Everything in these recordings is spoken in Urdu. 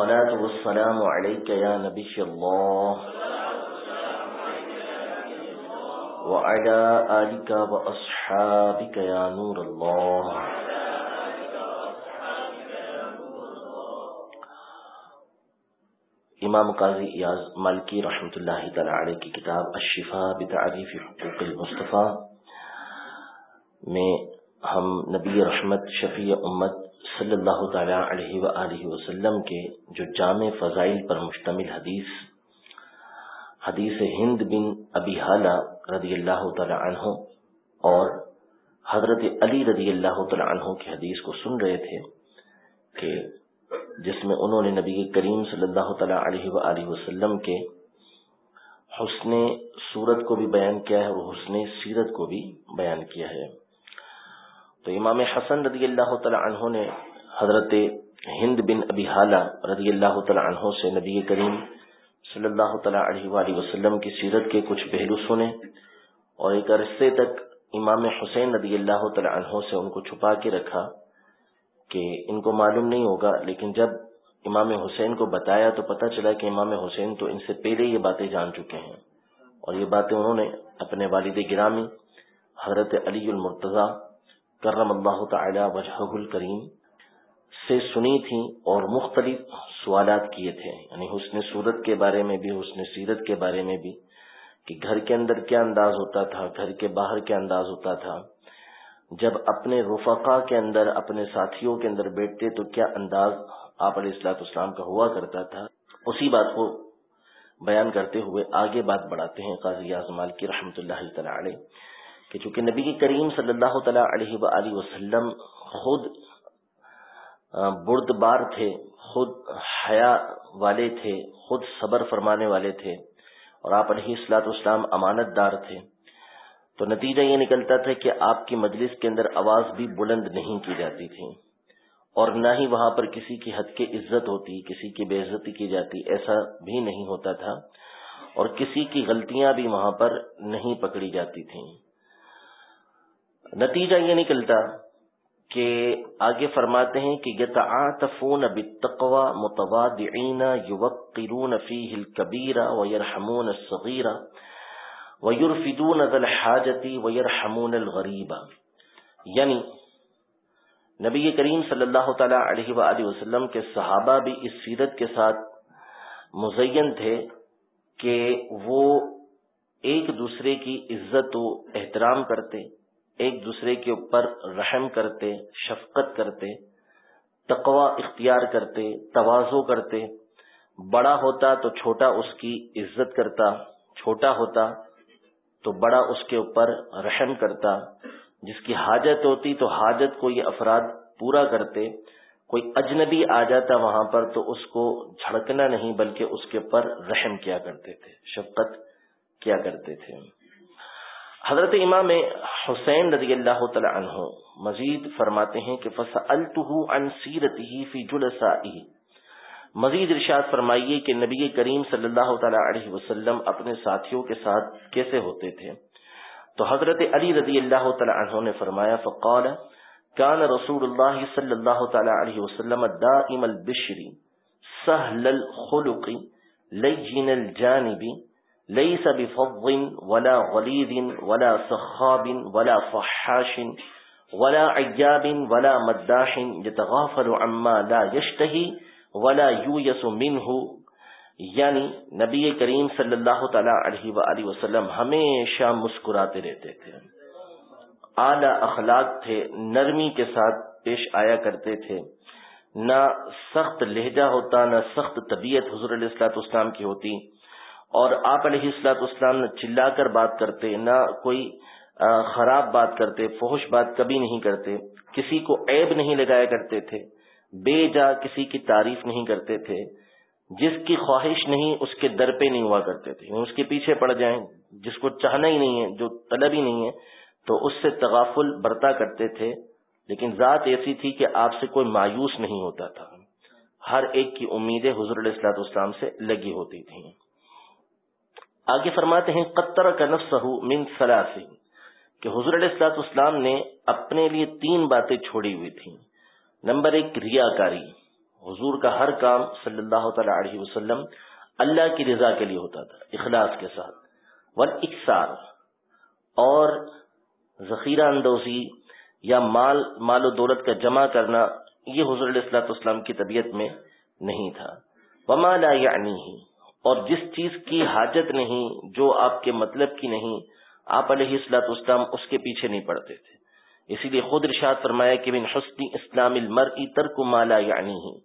الصلاة والسلام عليك يا نبي الله. وعلى آلك وأصحابك يا نور الله. امام قاضی ایاز مالکی رحمت اللہ تعالی علیہ کی کتاب الشفا بتعریف حقوق المصطفیٰ میں ہم نبی رحمت شفیع امت صلی اللہ تعالی علیہ وآلہ وسلم کے جو جامع فضائل پر مشتمل حدیث حدیث ہند بن ابی حالہ رضی اللہ تعالی عنہ اور حضرت علی رضی اللہ تعالی عنہ کی حدیث کو سن رہے تھے کہ جس میں انہوں نے نبی کریم صلی اللہ تعالی علیہ وآلہ وسلم کے حسن صورت کو بھی بیان کیا ہے اور حسن سیرت کو بھی بیان کیا ہے۔ تو امام حسن رضی اللہ تعالی عنہ نے حضرت ہند بن ابی حالہ رضی اللہ تعالی عنہ سے نبی کریم صلی اللہ تعالی علیہ وآلہ وسلم کی سیرت کے کچھ پہلو سنے اور ایک عرصے تک امام حسین رضی اللہ تعالی عنہ سے ان کو چھپا کے رکھا کہ ان کو معلوم نہیں ہوگا، لیکن جب امام حسین کو بتایا تو پتہ چلا کہ امام حسین تو ان سے پہلے یہ باتیں جان چکے ہیں۔ اور یہ باتیں انہوں نے اپنے والد گرامی حضرت علی المرتضی کرم اللہ تعالی وجہ الکریم سے سنی تھیں اور مختلف سوالات کیے تھے یعنی حسن صورت کے بارے میں بھی، حسن سیرت کے بارے میں بھی، کہ گھر کے اندر کیا انداز ہوتا تھا، گھر کے باہر کیا انداز ہوتا تھا۔ جب اپنے رفقا کے اندر، اپنے ساتھیوں کے اندر بیٹھتے تو کیا انداز آپ علیہ السلاط اسلام کا ہوا کرتا تھا؟ اسی بات کو بیان کرتے ہوئے آگے بات بڑھاتے ہیں قاضی اعظمال کی رحمت اللہ تعالی علیہ۔ کہ چونکہ نبی کریم صلی اللہ تعالی علیہ وآلہ وسلم خود برد بار تھے، خود حیا والے تھے، خود صبر فرمانے والے تھے اور آپ علیہ السلاط اسلام امانت دار تھے۔ تو نتیجہ یہ نکلتا تھا کہ آپ کی مجلس کے اندر آواز بھی بلند نہیں کی جاتی تھی اور نہ ہی وہاں پر کسی کی حد کے عزت ہوتی، کسی کی بے عزتی کی جاتی، ایسا بھی نہیں ہوتا تھا اور کسی کی غلطیاں بھی وہاں پر نہیں پکڑی جاتی تھیں۔ نتیجہ یہ نکلتا کہ آگے فرماتے ہیں کہ یتعاطفون بالتقوى متواضعین یوقرون فیہ الکبیر ویرحمون الصغیر ویرفدون ذا الحاجتی ویرحمون الغریب یعنی نبی کریم صلی اللہ تعالی علیہ وآلہ وسلم کے صحابہ بھی اس سیرت کے ساتھ مزین تھے کہ وہ ایک دوسرے کی عزت و احترام کرتے ایک دوسرے کے اوپر رحم کرتے، شفقت کرتے تقوا اختیار کرتے، توازو کرتے۔ بڑا ہوتا تو چھوٹا اس کی عزت کرتا، چھوٹا ہوتا تو بڑا اس کے اوپر رحم کرتا۔ جس کی حاجت ہوتی تو حاجت کو یہ افراد پورا کرتے۔ کوئی اجنبی آ جاتا وہاں پر تو اس کو جھڑکنا نہیں، بلکہ اس کے اوپر رحم کیا کرتے تھے، شفقت کیا کرتے تھے۔ حضرت امام حسین رضی اللہ تعالی عنہ مزید فرماتے ہیں کہ فسألته عن سیرته فی جلسائه مزید ارشاد فرمائیے کہ نبی کریم صلی اللہ تعالی علیہ وسلم اپنے ساتھیوں کے ساتھ کیسے ہوتے تھے۔ تو حضرت علی رضی اللہ تعالی عنہ نے فرمایا، فقال كان رسول الله صلی اللہ تعالی علیہ وسلم دائم البشر سهل الخلق، لین الجانب ليس بفظ ولا غليظ ولا سخاب ولا فحاش ولا عجاب ولا مداح يتغافل عما لا يشتهي ولا یویس منہ یعنی نبی کریم صلی اللہ تعالی علیہ وآلہ وسلم ہمیشہ مسکراتے رہتے تھے. اعلی اخلاق تھے، نرمی کے ساتھ پیش آیا کرتے تھے. نہ سخت لہجہ ہوتا، نہ سخت طبیعت حضور علیہ السلاط اسلام کی ہوتی اور آپ علیہ السلاط اسلام نہ چلا کر بات کرتے، نہ کوئی خراب بات کرتے فوش بات کبھی نہیں کرتے، کسی کو عیب نہیں لگایا کرتے تھے، بے جا کسی کی تعریف نہیں کرتے تھے، جس کی خواہش نہیں اس کے در پہ نہیں ہوا کرتے تھے یعنی اس کے پیچھے پڑ جائیں، جس کو چاہنا ہی نہیں ہے، جو طلب ہی نہیں ہے، تو اس سے تغافل برتا کرتے تھے، لیکن ذات ایسی تھی کہ آپ سے کوئی مایوس نہیں ہوتا تھا۔ ہر ایک کی امیدیں حضور علیہ السلاط اسلام سے لگی ہوتی تھیں۔ آگے فرماتے ہیں قطر کا نفس من سلاسی کہ حضور علیہ السلاط اسلام نے اپنے لیے تین باتیں چھوڑی ہوئی تھیں۔ نمبر ایک، ریاکاری۔ حضور کا ہر کام صلی اللہ تعالی علیہ وسلم اللہ کی رضا کے لیے ہوتا تھا، اخلاص کے ساتھ۔ ون اکسار اور ذخیرہ اندوزی یا مال مال و دولت کا جمع کرنا، یہ حضور علیہ السلاۃ اسلام کی طبیعت میں نہیں تھا۔ وما لا یعنی ہی اور جس چیز کی حاجت نہیں، جو آپ کے مطلب کی نہیں، آپ علیہ السلاط اسلام اس کے پیچھے نہیں پڑتے تھے۔ اسی لیے خود ارشاد فرمایا کہ من حسنی اسلام المر ترک مالا یعنی ہی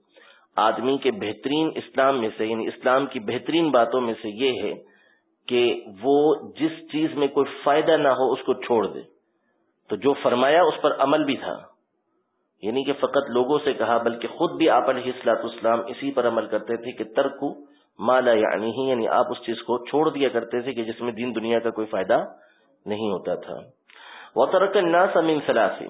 آدمی کے بہترین اسلام میں سے یعنی اسلام کی بہترین باتوں میں سے یہ ہے کہ وہ جس چیز میں کوئی فائدہ نہ ہو اس کو چھوڑ دے۔ تو جو فرمایا اس پر عمل بھی تھا۔ یعنی کہ فقط لوگوں سے کہا، بلکہ خود بھی آپ علیہ السلاط اسلام اسی پر عمل کرتے تھے کہ ترکو مالا یعنی ہی یعنی آپ اس چیز کو چھوڑ دیا کرتے تھے کہ جس میں دین دنیا کا کوئی فائدہ نہیں ہوتا تھا۔ وہ ترک ناس سلاسی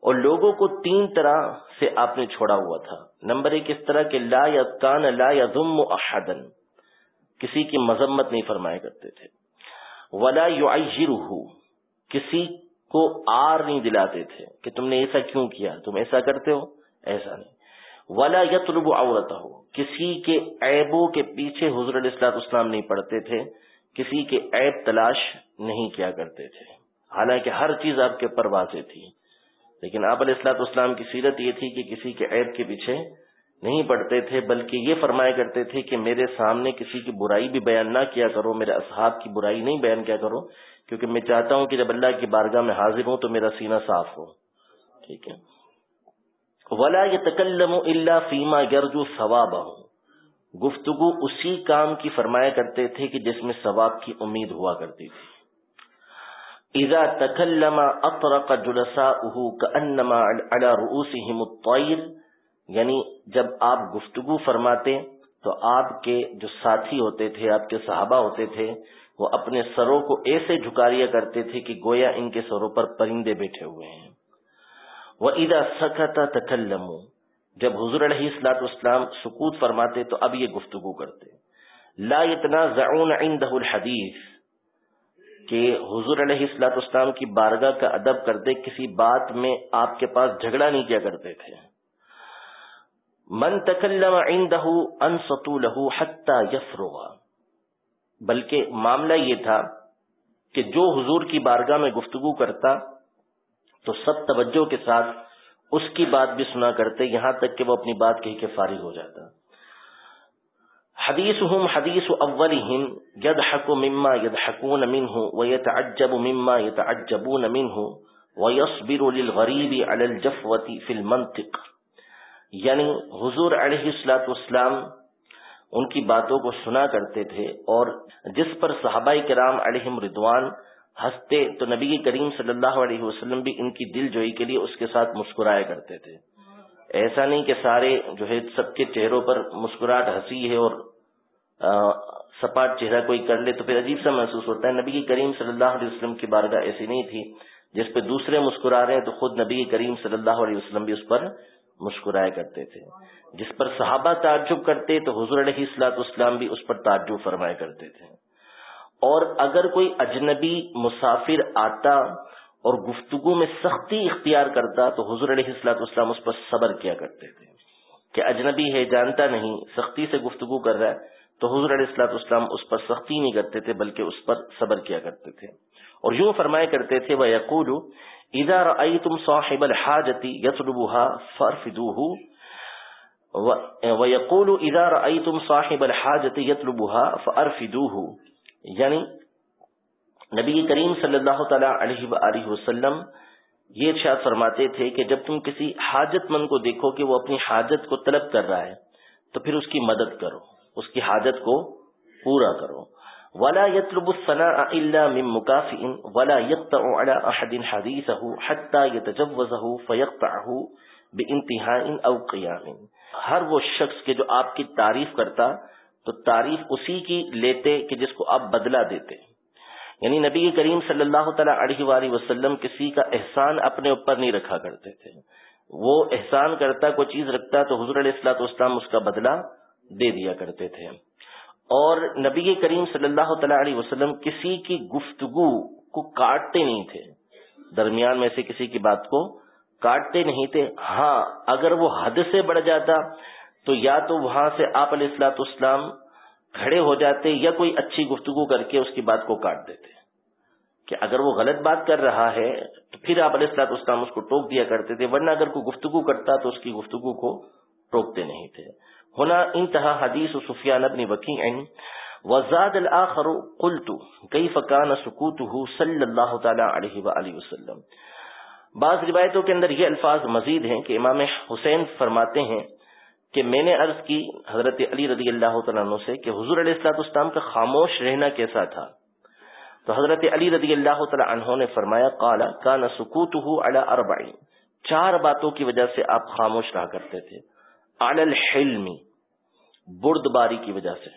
اور لوگوں کو تین طرح سے آپ نے چھوڑا ہوا تھا۔ نمبر ایک، اس طرح کہ لا یا کان لا یا ضم احدن کسی کی مذمت نہیں فرمایا کرتے تھے۔ ولا یو کسی کو آر نہیں دلاتے تھے کہ تم نے ایسا کیوں کیا؟ تم ایسا کرتے ہو؟ ایسا نہیں۔ ولا یتلب عورت ہو کسی کے عیبوں کے پیچھے حضر الاسلاط اسلام نہیں پڑھتے تھے، کسی کے عیب تلاش نہیں کیا کرتے تھے۔ حالانکہ ہر چیز آپ کے پر واضح تھی۔ لیکن آپ علیہ السلاط اسلام کی سیرت یہ تھی کہ کسی کے عیب کے پیچھے نہیں پڑھتے تھے، بلکہ یہ فرمایا کرتے تھے کہ میرے سامنے کسی کی برائی بھی بیان نہ کیا کرو، میرے اصحاب کی برائی نہیں بیان کیا کرو، کیونکہ میں چاہتا ہوں کہ جب اللہ کی بارگاہ میں حاضر ہوں تو میرا سینہ صاف ہو۔ ٹھیک ہے۔ ولا یہ تکلم اللہ فیما گرجو ثواب گفتگو اسی کام کی فرمایا کرتے تھے کہ جس میں ثواب کی امید ہوا کرتی تھی۔ اذا تکلم اطرق جلساؤه كانما على رؤوسهم الطير۔ یعنی جب آپ گفتگو فرماتے تو آپ کے جو ساتھی ہوتے تھے، آپ کے صحابہ ہوتے تھے، وہ اپنے سروں کو ایسے جھکاریا کرتے تھے کہ گویا ان کے سروں پر پرندے بیٹھے ہوئے ہیں۔ وہ ادا سکتا تکلم جب حضور علیہ السلاط اسلام سکوت فرماتے تو اب یہ گفتگو کرتے۔ لا اتنا ضعون عندہ الحدیث۔ کہ حضور علیہ السلاط اسلام کی بارگاہ کا ادب کرتے، کسی بات میں آپ کے پاس جھگڑا نہیں کیا کرتے تھے۔ من تکلم عندہ انسطو لہو حتی یفرغا بلکہ معاملہ یہ تھا کہ جو حضور کی بارگاہ میں گفتگو کرتا تو سب توجہ کے ساتھ اس کی بات بھی سنا کرتے، یہاں تک کہ وہ اپنی بات کہی کے فارغ ہو جاتا۔ حدیث ہوں حدیث اول ید حق مما ید حکون امین ہوں وہ یت اجب مما یت اجبون امین ہوں وہ یسبر غریبی الجفوتی فل منطق یعنی حضور علیہ السلاط اسلام ان کی باتوں کو سنا کرتے تھے اور جس پر صحابہ کرام علیہم ردوان ہنستے تو نبی کریم صلی اللہ علیہ وسلم بھی ان کی دل جوئی کے لیے اس کے ساتھ مسکرایا کرتے تھے۔ ایسا نہیں کہ سارے جو ہے سب کے چہروں پر مسکراہٹ ہنسی ہے اور سپاٹ چہرہ کوئی کر لے تو پھر عجیب سا محسوس ہوتا ہے۔ نبی کریم صلی اللہ علیہ وسلم کی بارگاہ ایسی نہیں تھی جس پہ دوسرے مسکرا رہے ہیں تو خود نبی کریم صلی اللہ علیہ وسلم بھی اس پر مسکرایا کرتے تھے۔ جس پر صحابہ تعجب کرتے تو حضور علیہ السلاط اسلام بھی اس پر تعجب فرمایا کرتے تھے۔ اور اگر کوئی اجنبی مسافر آتا اور گفتگو میں سختی اختیار کرتا تو حضور علیہ السلاط اسلام اس پر صبر کیا کرتے تھے کہ اجنبی ہے، جانتا نہیں، سختی سے گفتگو کر رہا ہے، تو حضور علیہ السلاط اسلام اس پر سختی نہیں کرتے تھے، بلکہ اس پر صبر کیا کرتے تھے۔ اور یوں فرمایا کرتے تھے وہ یقول اذا رأيتم صاحب الحاجة يطلبها فارفدوه۔ ويقول اذا رأيتم صاحب الحاجة يطلبها فارفدوه یعنی نبی کریم صلی اللہ تعالی علیہ وآلہ وسلم یہ ارشاد فرماتے تھے کہ جب تم کسی حاجت مند کو دیکھو کہ وہ اپنی حاجت کو طلب کر رہا ہے، تو پھر اس کی مدد کرو، اس کی حاجت کو پورا کرو۔ ولا يطلب الثناء الا من مكافئ ولا يقطع على احد حديثه حتى يتجوزه فيقطعه بے انتہا قیام ہر وہ شخص کے جو آپ کی تعریف کرتا تو تعریف اسی کی لیتے کہ جس کو آپ بدلا دیتے یعنی نبی کریم صلی اللہ تعالی علیہ وآلہ وسلم کسی کا احسان اپنے اوپر نہیں رکھا کرتے تھے۔ وہ احسان کرتا، کوئی چیز رکھتا تو حضور علیہ السلاط اسلام اس کا بدلہ دے دیا کرتے تھے۔ اور نبی کریم صلی اللہ تعالی علیہ وسلم کسی کی گفتگو کو کاٹتے نہیں تھے۔ درمیان میں سے کسی کی بات کو کاٹتے نہیں تھے۔ ہاں اگر وہ حد سے بڑھ جاتا تو یا تو وہاں سے آپ علیہ السلاط اسلام کھڑے ہو جاتے یا کوئی اچھی گفتگو کر کے اس کی بات کو کاٹ دیتے کہ اگر وہ غلط بات کر رہا ہے تو پھر آپ علیہ السلاط اسلام اس کو ٹوک دیا کرتے تھے، ورنہ اگر کوئی گفتگو کرتا تو اس کی گفتگو کو ٹوکتے نہیں تھے۔ ہونا انتہا حدیث و سفیان ابن وکیع وزاد الاخر قلت کیف کان سکوته صلی اللہ تعالی علیہ وآلہ وسلم۔ بعض روایتوں کے اندر یہ الفاظ مزید ہیں کہ امام حسین فرماتے ہیں کہ میں نے عرض کی حضرت علی رضی اللہ تعالیٰ عنہ سے کہ حضور علیہ السلاط اسلام کا خاموش رہنا کیسا تھا؟ تو حضرت علی رضی اللہ تعالیٰ عنہ نے فرمایا کالا کا نہ سکوت اربعین۔ چار باتوں کی وجہ سے آپ خاموش رہا کرتے تھے۔ الحلمی برد باری کی وجہ سے۔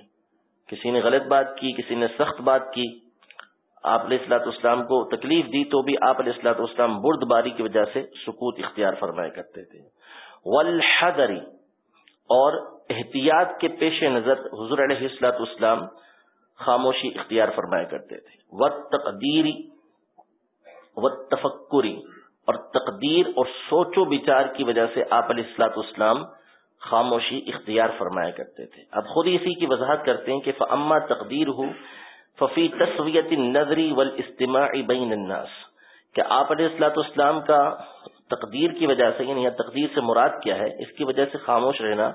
کسی نے غلط بات کی، کسی نے سخت بات کی، آپ علیہ السلاط اسلام کو تکلیف دی تو بھی آپ علیہ السلاط اسلام برد باری کی وجہ سے سکوت اختیار فرمایا کرتے تھے۔ والحذری اور احتیاط کے پیش نظر حضور علیہ السلاط اسلام خاموشی اختیار فرمایا کرتے تھے۔ و تقدیری و تفکری اور تقدیر اور سوچ و بچار کی وجہ سے آپ علیہ السلاط اسلام خاموشی اختیار فرمایا کرتے تھے۔ اب خود اسی کی وضاحت کرتے ہیں کہ فعما تقدیر ہو ففی تصویت نظری ول بین الناس کہ آپ علیہ السلاط اسلام کا تقدیر کی وجہ سے یعنی تقدیر سے مراد کیا ہے، اس کی وجہ سے خاموش رہنا،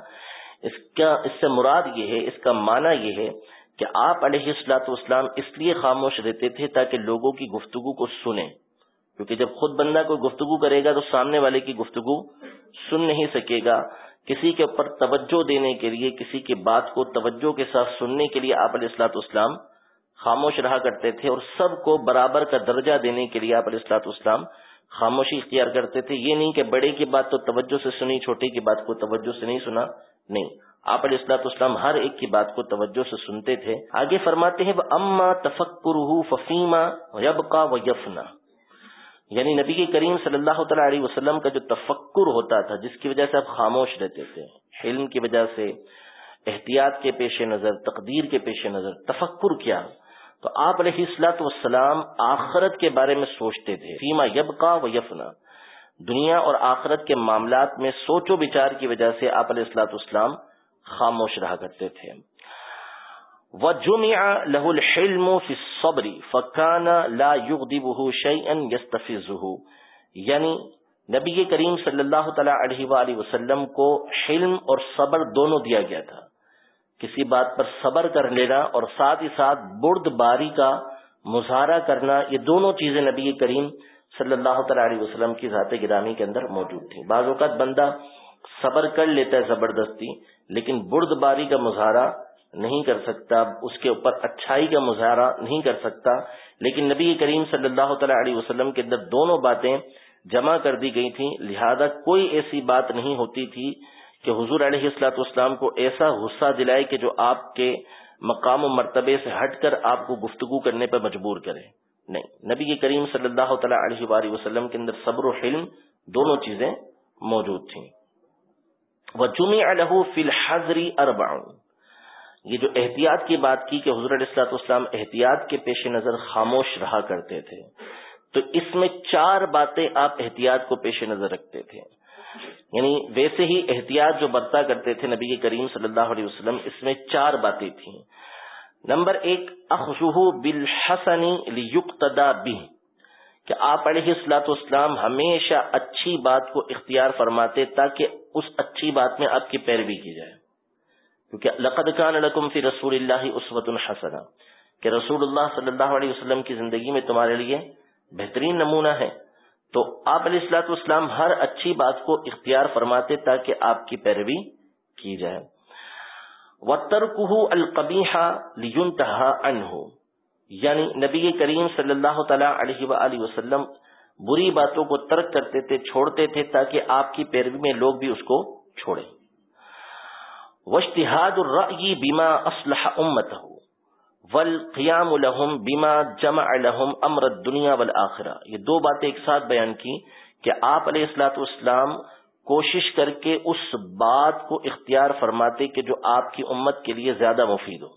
اس کا، اس سے مراد یہ ہے، اس کا معنی یہ ہے کہ آپ علیہ السلاط اسلام اس لیے خاموش رہتے تھے تاکہ لوگوں کی گفتگو کو سنیں۔ کیونکہ جب خود بندہ کوئی گفتگو کرے گا تو سامنے والے کی گفتگو سن نہیں سکے گا۔ کسی کے اوپر توجہ دینے کے لیے، کسی کی بات کو توجہ کے ساتھ سننے کے لیے آپ علیہ السلاط اسلام خاموش رہا کرتے تھے اور سب کو برابر کا درجہ دینے کے لیے آپ علیہ السلاط اسلام خاموشی اختیار کرتے تھے۔ یہ نہیں کہ بڑے کی بات تو توجہ سے سنی چھوٹے کی بات کو توجہ سے نہیں سنا۔ نہیں، آپ علیہ السلاط اسلام ہر ایک کی بات کو توجہ سے سنتے تھے۔ آگے فرماتے ہیں وہ اما تفکر ففیما یبقا و یفنا یعنی نبی کریم صلی اللہ تعالی علیہ وسلم کا جو تفکر ہوتا تھا، جس کی وجہ سے آپ خاموش رہتے تھے۔ علم کی وجہ سے، احتیاط کے پیش نظر، تقدیر کے پیش نظر، تفکر کیا۔ تو آپ علیہ السلاط وسلام آخرت کے بارے میں سوچتے تھے، فیما یبقا و یفنا۔ دنیا اور آخرت کے معاملات میں سوچ و بچار کی وجہ سے آپ علیہ السلاط اسلام خاموش رہا کرتے تھے۔ وجمع له الحلم في الصبر فكان لا يغضبه شيئا يستفزه یعنی نبی کریم صلی اللہ تعالی علیہ وآلہ وسلم کو حلم اور صبر دونوں دیا گیا تھا۔ کسی بات پر صبر کر لینا اور ساتھ ہی ساتھ برد باری کا مظاہرہ کرنا، یہ دونوں چیزیں نبی کریم صلی اللہ تعالی علیہ وسلم کی ذات گرامی کے اندر موجود تھی بعض اوقات بندہ صبر کر لیتا ہے زبردستی، لیکن برد باری کا مظاہرہ نہیں کر سکتا، اس کے اوپر اچھائی کا مظاہرہ نہیں کر سکتا۔ لیکن نبی کریم صلی اللہ تعالی علیہ وسلم کے اندر دونوں باتیں جمع کر دی گئی تھیں، لہذا کوئی ایسی بات نہیں ہوتی تھی کہ حضور علیہ السلاط اسلام کو ایسا غصہ دلائے کہ جو آپ کے مقام و مرتبے سے ہٹ کر آپ کو گفتگو کرنے پر مجبور کرے۔ نہیں، نبی کریم صلی اللہ تعالی علیہ وآلہ وسلم کے اندر صبر و حلم دونوں چیزیں موجود تھیں۔ وہ جمع الح فی الحضری ارباؤں یہ جو احتیاط کی بات کی کہ حضور علیہ السلاط اسلام احتیاط کے پیش نظر خاموش رہا کرتے تھے، تو اس میں چار باتیں آپ احتیاط کو پیش نظر رکھتے تھے۔ یعنی ویسے ہی احتیاط جو برتا کرتے تھے نبی کریم صلی اللہ علیہ وسلم، اس میں چار باتیں تھیں۔ نمبر ایک اخذہ بالحسنی لیقتدا بھی کہ آپ علیہ السلاط اسلام ہمیشہ اچھی بات کو اختیار فرماتے تاکہ اس اچھی بات میں آپ کی پیروی کی جائے۔ کیونکہ لقد کان لکم فی رسول اللہ اسوت الحسنہ کہ رسول اللہ صلی اللہ علیہ وسلم کی زندگی میں تمہارے لیے بہترین نمونہ ہے۔ تو آپ علیہ السلاط اسلام ہر اچھی بات کو اختیار فرماتے تاکہ آپ کی پیروی کی جائے۔ وَتَرْكُهُ الْقَبِيحَ لِيُنْتَهَا عَنْهُ۔ یعنی نبی کریم صلی اللہ تعالی علیہ وآلہ وسلم بری باتوں کو ترک کرتے تھے، چھوڑتے تھے تاکہ آپ کی پیروی میں لوگ بھی اس کو چھوڑے وشتہاد الرأی بما اصلح امت والقیام لهم بما جمع لهم امر الدنیا والآخرہ یہ دو باتیں ایک ساتھ بیان کی کہ آپ علیہ السلاۃ والسلام کوشش کر کے اس بات کو اختیار فرماتے کہ جو آپ کی امت کے لیے زیادہ مفید ہو۔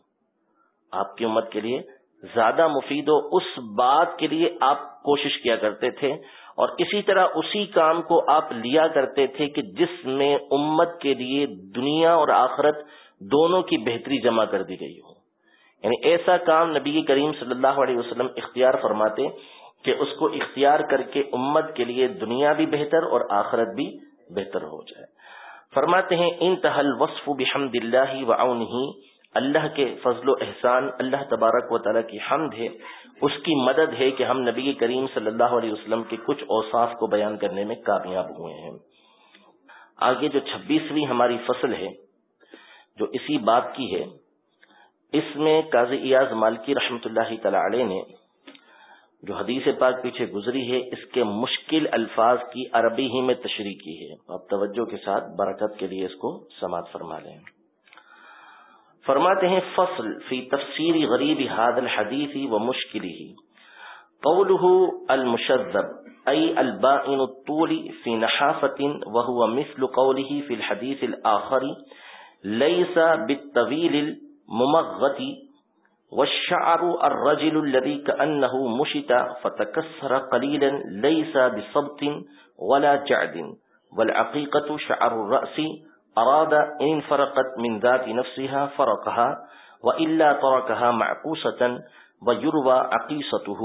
آپ کی امت کے لیے زیادہ مفید ہو، اس بات کے لیے آپ کوشش کیا کرتے تھے اور اسی طرح اسی کام کو آپ لیا کرتے تھے کہ جس میں امت کے لیے دنیا اور آخرت دونوں کی بہتری جمع کر دی گئی ہو۔ یعنی ایسا کام نبی کریم صلی اللہ علیہ وسلم اختیار فرماتے کہ اس کو اختیار کر کے امت کے لیے دنیا بھی بہتر اور آخرت بھی بہتر ہو جائے۔ فرماتے ہیں انتہل وصف بحمد اللہ و اللہ کے فضل و احسان، اللہ تبارک و تعالیٰ کی حمد ہے۔ اس کی مدد ہے کہ ہم نبی کریم صلی اللہ علیہ وسلم کے کچھ اوصاف کو بیان کرنے میں کامیاب ہوئے ہیں۔ آگے جو چھبیسویں ہماری فصل ہے، جو اسی بات کی ہے اس میں قاضی ایاز مالکی رحمت اللہ تعالی علیہ نے جو حدیث پاک پیچھے گزری ہے، اس کے مشکل الفاظ کی عربی ہی میں تشریح کی ہے۔ آپ توجہ کے ساتھ برکت کے لیے اس کو سماعت فرما لیں۔ فرماتے ہیں، فصل فی تفسیر غریب حاد الحدیث و مشکل ہی قوله المشذب، ای البائن الطول فی نحافت وهو مثل قوله فی الحدیث الآخر لیس بالطویل الممغتی والشعر الرجل الذي كأنه مشت فتكسر قليلا ليس بصبت ولا جعد. والعقيقة شعر الرأس أراد إن فرقت من ذات نفسها فرقها وإلا تركها معقوسة ويروى عقيصته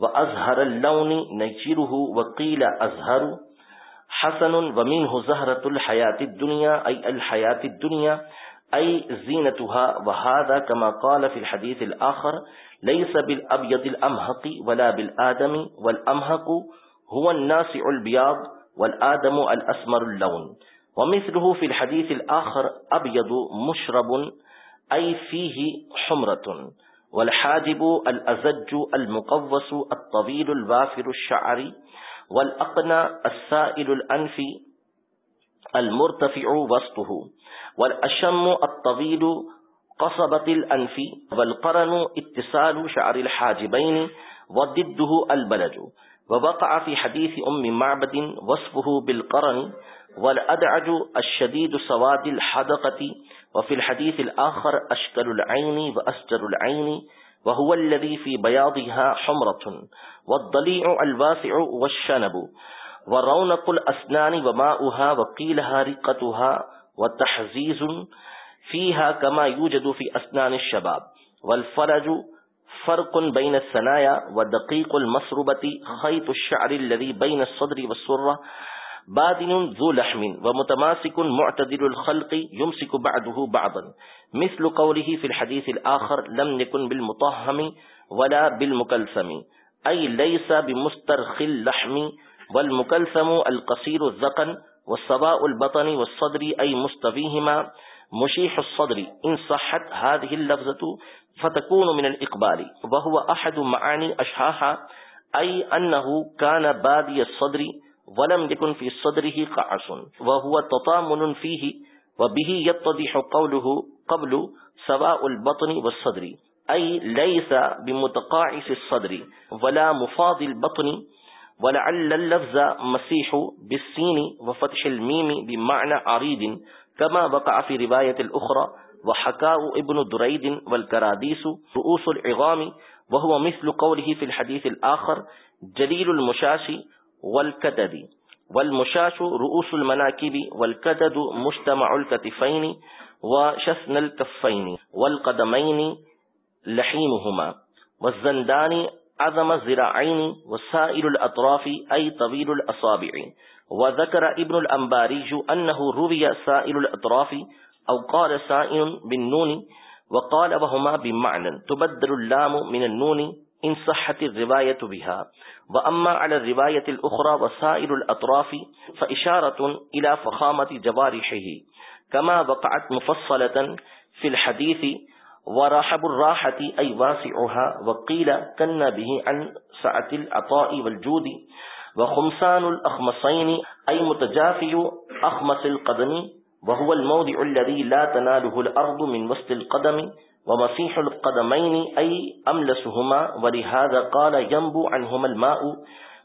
وأزهر اللون نجره وقيل أزهر. حسن ومنه زهرة الحياة الدنيا، أي الحياة الدنيا أي زينتها، وهذا كما قال في الحديث الآخر، ليس بالأبيض الأمهق ولا بالآدم، والأمهق هو الناسع البياض، والآدم الأسمر اللون. ومثله في الحديث الآخر، أبيض مشرب، أي فيه حمرة. والحاجب الأزج المقوس، الطويل الوافر الشعر، والأقنى السائل الأنف المرتفع وسطه، والأشم الطويل قصبة الأنف، والقرن اتصال شعر الحاجبين، وضده البلج ووقع في حديث أم معبد وصفه بالقرن، والأدعج الشديد سواد الحدقة، وفي الحديث الآخر أشكل العين وأسجر العين، وهو الذي في بياضها حمرة، والضليع الواسع والشنب. و رونق ورونق الأسنان وماؤها وقيلها رقتها وتحزيز فيها كما يوجد في أسنان الشباب والفرج فرق بين الثنايا ودقيق المصربة خيط الشعر الذي بين الصدر والسرة بادن ذو لحم ومتماسك معتدل الخلق يمسك بعده بعضا. مثل قوله في الحديث الآخر، لم يكن بالمطهم ولا بالمكلثم أي ليس بمسترخ اللحم والمكلثم القصير الذقن والصباء البطن والصدر أي مستفيهما مشيح الصدر. إن صحت هذه اللفظة فتكون من الإقبال. وهو أحد معاني أشهاها أي أنه كان بادي الصدر ولم يكن في صدره قعص. وهو تطامن فيه، وبه يتضح قوله قبل سواء البطن والصدر، أي ليس بمتقاعس الصدر، ولا مفاض البطن ولعل اللفظ مسيح بالسين وفتح الميم بمعنى عريض كما وقع في رواية الأخرى وحكاه ابن دريد والكراديس رؤوس العظام، وهو مثل قوله في الحديث الآخر، جليل المشاش والكدد. والمشاش رؤوس المناكب، والكدد مجتمع الكتفين وشسن الكفين، والقدمين لحيمهما. والزندان عظم الزراعين وسائل الأطراف أي طويل الأصابع. وذكر ابن الأنباري أنه روي سائل الأطراف أو قال سائل بالنون وقال وهما بمعنى تبدل اللام من النون إن صحت الرواية بها. وأما على الرواية الأخرى وسائل الأطراف فإشارة إلى فخامة جوارحه. كما وقعت مفصلة في الحديث ورحب الراحة أي واسعها وقيل كن به عن سعة العطاء والجود وخمسان الأخمصين أي متجافي أخمص القدم وهو الموضع الذي لا تناله الأرض من وسط القدم ومسيح القدمين أي أملسهما ولهذا قال ينبو عنهما الماء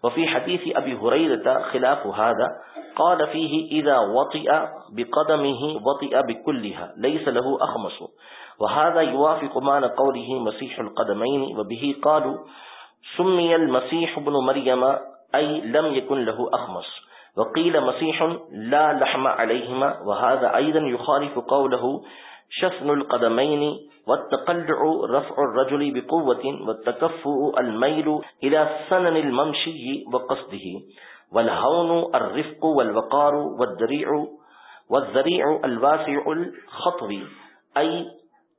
وفي حديث أبي هريرة خلاف هذا قال فيه إذا وطئ بقدمه وطئ بكلها ليس له أخمص وهذا يوافق معنى قوله مسيح القدمين، وبه قالوا، سمي المسيح بن مريم، أي لم يكن له أخمص. وقيل مسيح لا لحم عليهما، وهذا أيضا يخالف قوله شفن القدمين، والتقلع رفع الرجل بقوة، والتكفؤ الميل إلى سنن الممشي وقصده. والهون الرفق والوقار والدريع، والذريع الواسع الخطوي أي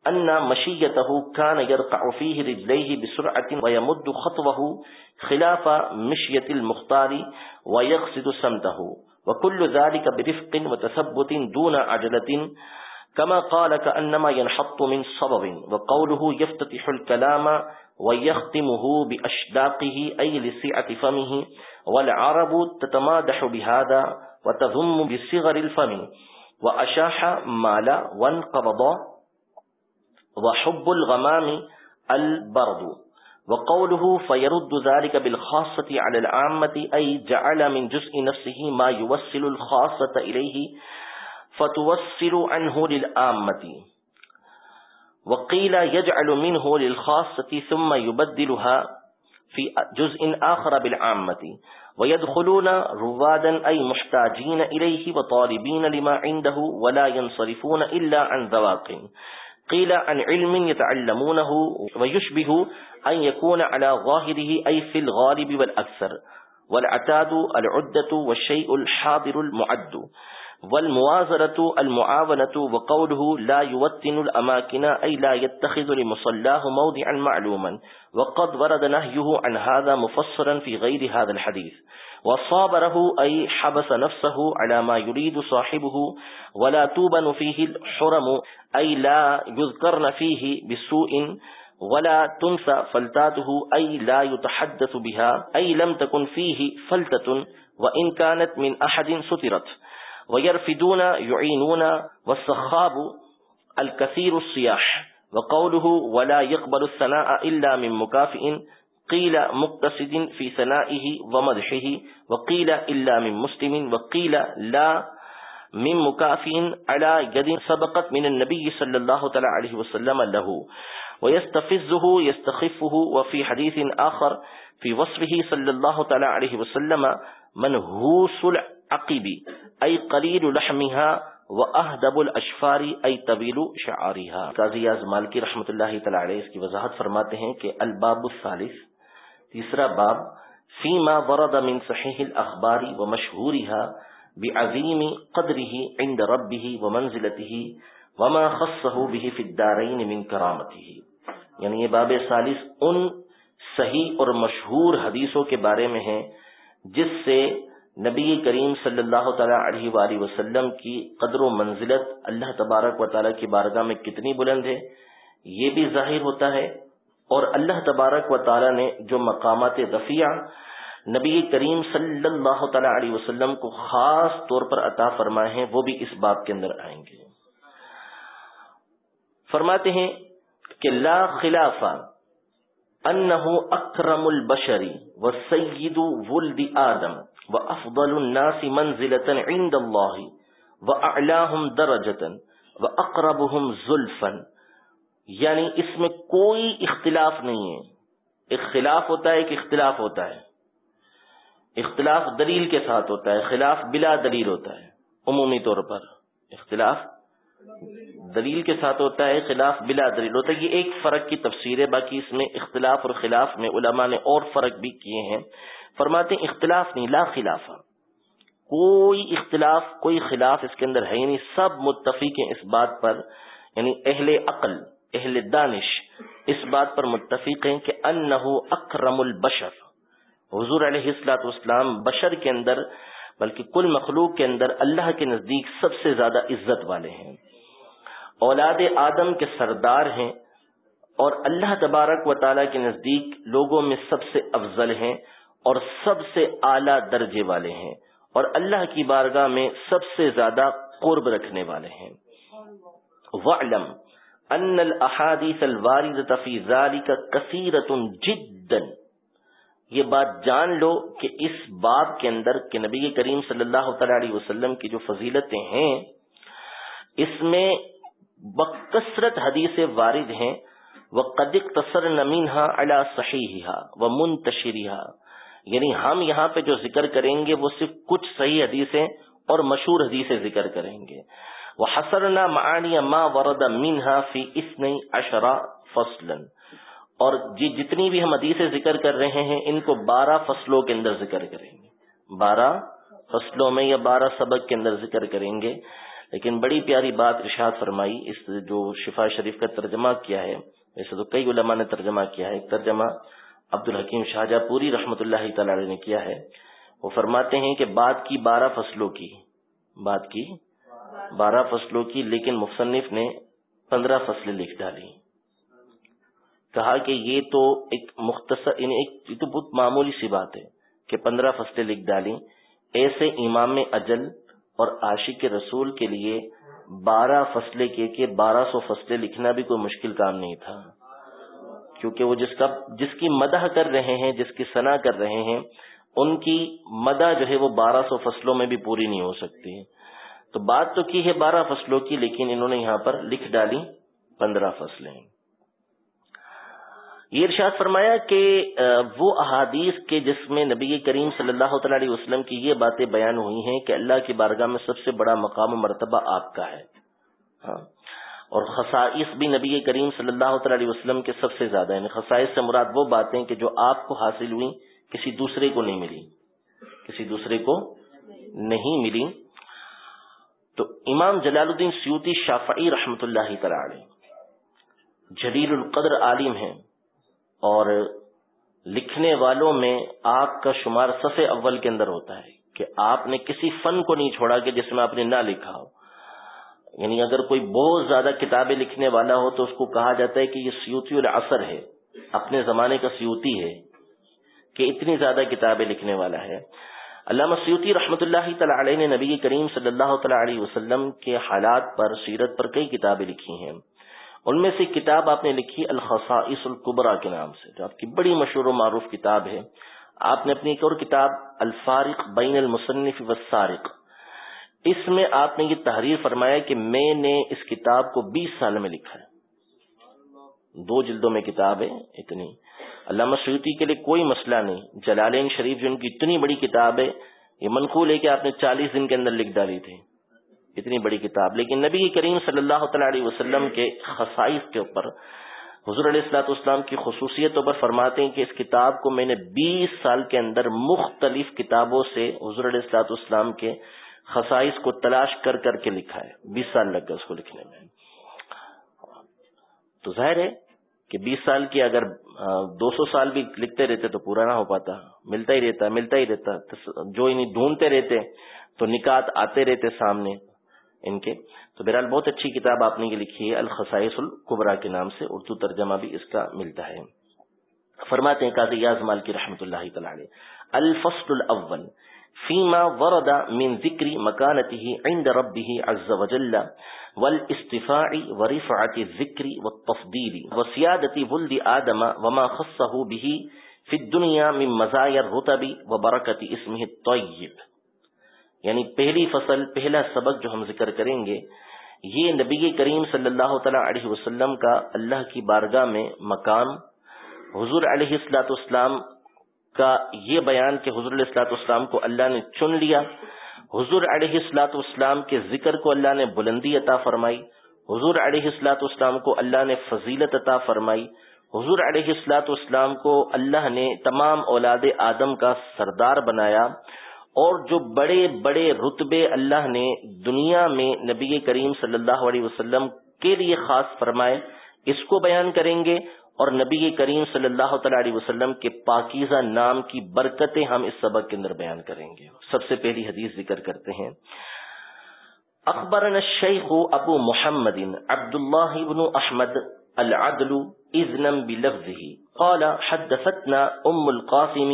أن مشيته كان يرقع فيه رجليه بسرعة ويمد خطوه خلاف مشية المختار ويقصد سمته وكل ذلك برفق وتثبت دون عجلة، كما قال كأنما ينحط من صبب وقوله يفتتح الكلام ويختمه بأشداقه، أي لسعة فمه، والعرب تتمادح بهذا وتذم بصغر الفم، وأشاح مال وانقبض وحب الغمام البرد. وقوله فيرد ذلك بالخاصة على العامة، أي جعل من جزء نفسه ما يوصل الخاصة إليه فتوصل عنه للآمة وقيل يجعل منه للخاصة، ثم يبدلها في جزء آخر بالعامة. ويدخلون روادا، أي محتاجين إليه، وطالبين لما عنده، ولا ينصرفون إلا عن ذواق. قيل عن علم يتعلمونه ويشبه أن يكون على ظاهره أي في الغالب والأكثر، والعتاد، العدة، والشيء الحاضر المعد، والموازرة، المعاونة، وقوله لا يوتن الأماكن أي لا يتخذ لمصلاه موضعا معلوما، وقد ورد نهيه عن هذا مفسرا في غير هذا الحديث. وصابره أي حبس نفسه على ما يريد صاحبه ولا توبن فيه الحرم أي لا يذكرن فيه بسوء ولا تنسى فلتاته أي لا يتحدث بها أي لم تكن فيه فلتة وإن كانت من أحد سترت ويرفدون يعينون والصخاب الكثير الصياح وقوله ولا يقبل الثناء إلا من مكافئ قيل مقتصد في ثنائه ومدحه، وقيل إلا من مسلم، وقيل لا من مكافئ على يد سبقت من النبي صلى الله تعالى عليه وسلم له. ويستفزه، يستخفه، وفي حديث آخر في وصفه صلى الله تعالى عليه وسلم منهوس العقب أي قليل لحمها وأهدب الأشفار، أي طويل شعارها. قاضی اعظم مالکی رحمۃ اللہ تعالی علیہ اس کی وضاحت فرماتے ہیں کہ الباب الثالث تیسرا باب فيما ورد من صحيح الاخبار ومشهورها بعظيم قدره عند ربه ومنزلته وما خصه به في الدارين من کرامته یعنی یہ باب ثالث ان صحیح اور مشہور حدیثوں کے بارے میں ہے، جس سے نبی کریم صلی اللہ تعالی علیہ وآلہ وسلم کی قدر و منزلت اللہ تبارک و تعالی کی بارگاہ میں کتنی بلند ہے، یہ بھی ظاہر ہوتا ہے۔ اور اللہ تبارک و تعالی نے جو مقامات رفیع نبی کریم صلی اللہ تعالی علیہ وسلم کو خاص طور پر عطا فرمائے ہیں، وہ بھی اس باب کے اندر آئیں گے۔ فرماتے ہیں کہ لا خلاف انه اکرم البشری و سید ولد آدم وافضل الناس منزلة عند الله واعلاهم درجة واقربهم زلفا یعنی اس میں کوئی اختلاف نہیں ہے۔ اختلاف ہوتا ہے کہ اختلاف ہوتا ہے۔ اختلاف دلیل کے ساتھ ہوتا ہے، خلاف بلا دلیل ہوتا ہے۔ عمومی طور پر اختلاف دلیل کے ساتھ ہوتا ہے، خلاف بلا دلیل ہوتا ہے۔ یہ ایک فرق کی تفسیر ہے، باقی اس میں اختلاف اور خلاف میں علماء نے اور فرق بھی کیے ہیں۔ فرماتے ہیں اختلاف نہیں، لا خلاف کوئی اختلاف، کوئی خلاف اس کے اندر ہے نہیں۔ سب متفق ہیں اس بات پر یعنی اہل عقل اہل دانش، اس بات پر متفق ہیں کہ انہو اکرم البشر۔ حضور علیہ السلاط اسلام بشر کے اندر، بلکہ کل مخلوق کے اندر اللہ کے نزدیک سب سے زیادہ عزت والے ہیں۔ اولاد آدم کے سردار ہیں اور اللہ تبارک و تعالیٰ کے نزدیک لوگوں میں سب سے افضل ہیں اور سب سے اعلی درجے والے ہیں اور اللہ کی بارگاہ میں سب سے زیادہ قرب رکھنے والے ہیں۔ وعلم ان الاحادیث الواردة في ذلك كثيرة جدا۔ یہ بات جان لو کہ اس باب کے اندر کہ نبی کریم صلی اللہ تعالی علیہ وسلم کی جو فضیلتیں ہیں، اس میں بکثرت حدیث وارد ہیں۔ وہ قدق تصر نمینہ اللہ صحیح و منتشریہ یعنی ہم یہاں پہ جو ذکر کریں گے وہ صرف کچھ صحیح حدیثیں اور مشہور حدیثیں ذکر کریں گے۔ وہ معانی ما ورد مینہا فی اسنی اشرا فصلا اور جی جتنی بھی ہم حدیثیں ذکر کر رہے ہیں، ان کو بارہ فصلوں کے اندر ذکر کریں گے۔ بارہ فصلوں میں یا بارہ سبق کے اندر ذکر کریں گے۔ لیکن بڑی پیاری بات ارشاد فرمائی، اس جو شفا شریف کا ترجمہ کیا ہے، ویسے تو کئی علماء نے ترجمہ کیا ہے۔ ایک ترجمہ عبد الحکیم شاہجہ پوری رحمت اللہ تعالی نے کیا ہے۔ وہ فرماتے ہیں کہ بات کی بارہ فصلوں کی بات کی بارہ فصلوں کی، لیکن مصنف نے پندرہ فصلیں لکھ ڈالی۔ کہا کہ یہ تو ایک مختصر یعنی ایک، یہ تو بہت معمولی سی بات ہے کہ پندرہ فصلیں لکھ ڈالی۔ ایسے امام اجل اور عاشق رسول کے لیے بارہ فصلیں کے بارہ سو فصلیں لکھنا بھی کوئی مشکل کام نہیں تھا۔ کیونکہ وہ جس کا، جس کی مدح کر رہے ہیں، جس کی صنع کر رہے ہیں، ان کی مدح جو ہے وہ بارہ سو فصلوں میں بھی پوری نہیں ہو سکتی۔ تو بات تو کی ہے بارہ فصلوں کی، لیکن انہوں نے یہاں پر لکھ ڈالی پندرہ فصلیں۔ یہ ارشاد فرمایا کہ وہ احادیث کے جس میں نبی کریم صلی اللہ تعالی علیہ وسلم کی یہ باتیں بیان ہوئی ہیں کہ اللہ کی بارگاہ میں سب سے بڑا مقام و مرتبہ آپ کا ہے۔ ہاں۔ اور خصائص بھی نبی کریم صلی اللہ تعالی علیہ وسلم کے سب سے زیادہ ہیں۔ یعنی خصائص سے مراد وہ باتیں کہ جو آپ کو حاصل ہوئی کسی دوسرے کو نہیں ملی کسی دوسرے کو نہیں ملی تو امام جلال الدین سیوتی شافعی رحمت اللہ تعالی جلیل القدر عالم ہیں اور لکھنے والوں میں آپ کا شمار صف اول کے اندر ہوتا ہے کہ آپ نے کسی فن کو نہیں چھوڑا کہ جس میں آپ نے نہ لکھا ہو۔ یعنی اگر کوئی بہت زیادہ کتابیں لکھنے والا ہو تو اس کو کہا جاتا ہے کہ یہ سیوتی العصر ہے، اپنے زمانے کا سیوتی ہے کہ اتنی زیادہ کتابیں لکھنے والا ہے۔ علامہ سیوتی رحمۃ اللہ تعالی علیہ نے نبی کریم صلی اللہ تعالی علیہ وسلم کے حالات پر سیرت پر کئی کتابیں لکھی ہیں۔ ان میں سے کتاب آپ نے لکھی الخصائص القبرا کے نام سے، جو آپ کی بڑی مشہور و معروف کتاب ہے۔ آپ نے اپنی ایک اور کتاب الفارق بین المصنف والسارق۔ اس میں آپ نے یہ تحریر فرمایا کہ میں نے اس کتاب کو بیس سال میں لکھا ہے۔ دو جلدوں میں کتاب ہے، اتنی۔ علامہ سیوتی کے لیے کوئی مسئلہ نہیں۔ جلالین شریف جو ان کی اتنی بڑی کتاب ہے، یہ منقول ہے کہ آپ نے چالیس دن کے اندر لکھ ڈالی تھی۔ اتنی بڑی کتاب۔ لیکن نبی کریم صلی اللہ تعالی علیہ وسلم کے خصائص کے اوپر حضور علیہ السلاط اسلام کی خصوصیتوں پر فرماتے ہیں کہ اس کتاب کو میں نے بیس سال کے اندر مختلف کتابوں سے حضور علیہ السلاط اسلام کے خصائص کو تلاش کر کر کے لکھا ہے۔ بیس سال لگ گئے اس کو لکھنے میں۔ تو ظاہر ہے کہ بیس سال کی اگر دو سو سال بھی لکھتے رہتے تو پورا نہ ہو پاتا۔ ملتا ہی رہتا، ملتا ہی رہتا۔ جو انہیں ڈھونڈتے رہتے، تو نکات آتے رہتے سامنے ان کے۔ تو بہرحال بہت اچھی کتاب آپ نے یہ لکھی ہے، الخصائص القبرا کے نام سے۔ اردو ترجمہ بھی اس کا ملتا ہے۔ فرماتے ہیں قاضی یاز کی اللہ تعالی الفصل الاول۔ فيما ورد من ذكر مكانته عند ربه عز وجل والاستفاع ورفعة الذكر والتفضيل وسيادة ولد آدم وما خصه به في الدنيا من مزايا الرتب وبركة اسمه الطيب. یعنی پہلی فصل، پہلا سبق جو ہم ذکر کریں گے، یہ نبی کریم صلی اللہ تعالی علیہ وسلم کا اللہ کی بارگاہ میں مقام، حضور علیہ السلاۃ اسلام کا یہ بیان کہ حضور علیہ السلاۃ اسلام کو اللہ نے چن لیا۔ حضور علیہ السلاۃ اسلام کے ذکر کو اللہ نے بلندی عطا فرمائی۔ حضور علیہ السلاۃ اسلام کو اللہ نے فضیلت عطا فرمائی۔ حضور علیہ السلاۃ اسلام کو اللہ نے تمام اولاد آدم کا سردار بنایا۔ اور جو بڑے بڑے رتبے اللہ نے دنیا میں نبی کریم صلی اللہ علیہ وسلم کے لیے خاص فرمائے، اس کو بیان کریں گے۔ اور نبی کریم صلی اللہ تعالی علیہ وسلم کے پاکیزہ نام کی برکتیں ہم اس سبق کے اندر بیان کریں گے۔ سب سے پہلی حدیث ذکر کرتے ہیں۔ اخبرنا الشیخ ابو محمد عبد الله بن احمد العدل اذنا بلفظه۔ قال، حدثتنا ام القاسم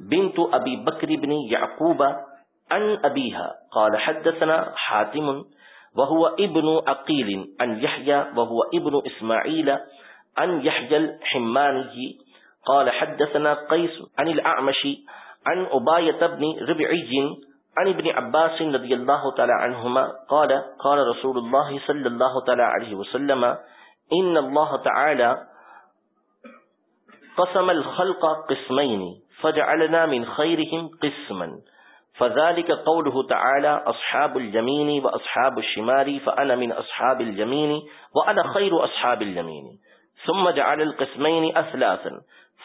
بنت أبي بكر بن يعقوب عن أبيها قال، حدثنا حاتم وهو ابن عقيل عن يحيى وهو ابن إسماعيل عن يحيى الحماني قال حدثنا قيس عن الأعمش عن أباية بن ربعي عن ابن عباس رضي الله تعالى عنهما قال قال رسول الله صلى الله تعالى عليه وسلم إن الله تعالى قسم الخلق قسمين فجعلنا من خيرهم قسما. فذلك قوله تعالى أصحاب اليمين وأصحاب الشمال فأنا من أصحاب اليمين وأنا خير أصحاب اليمين. ثم جعل القسمين أثلاثا،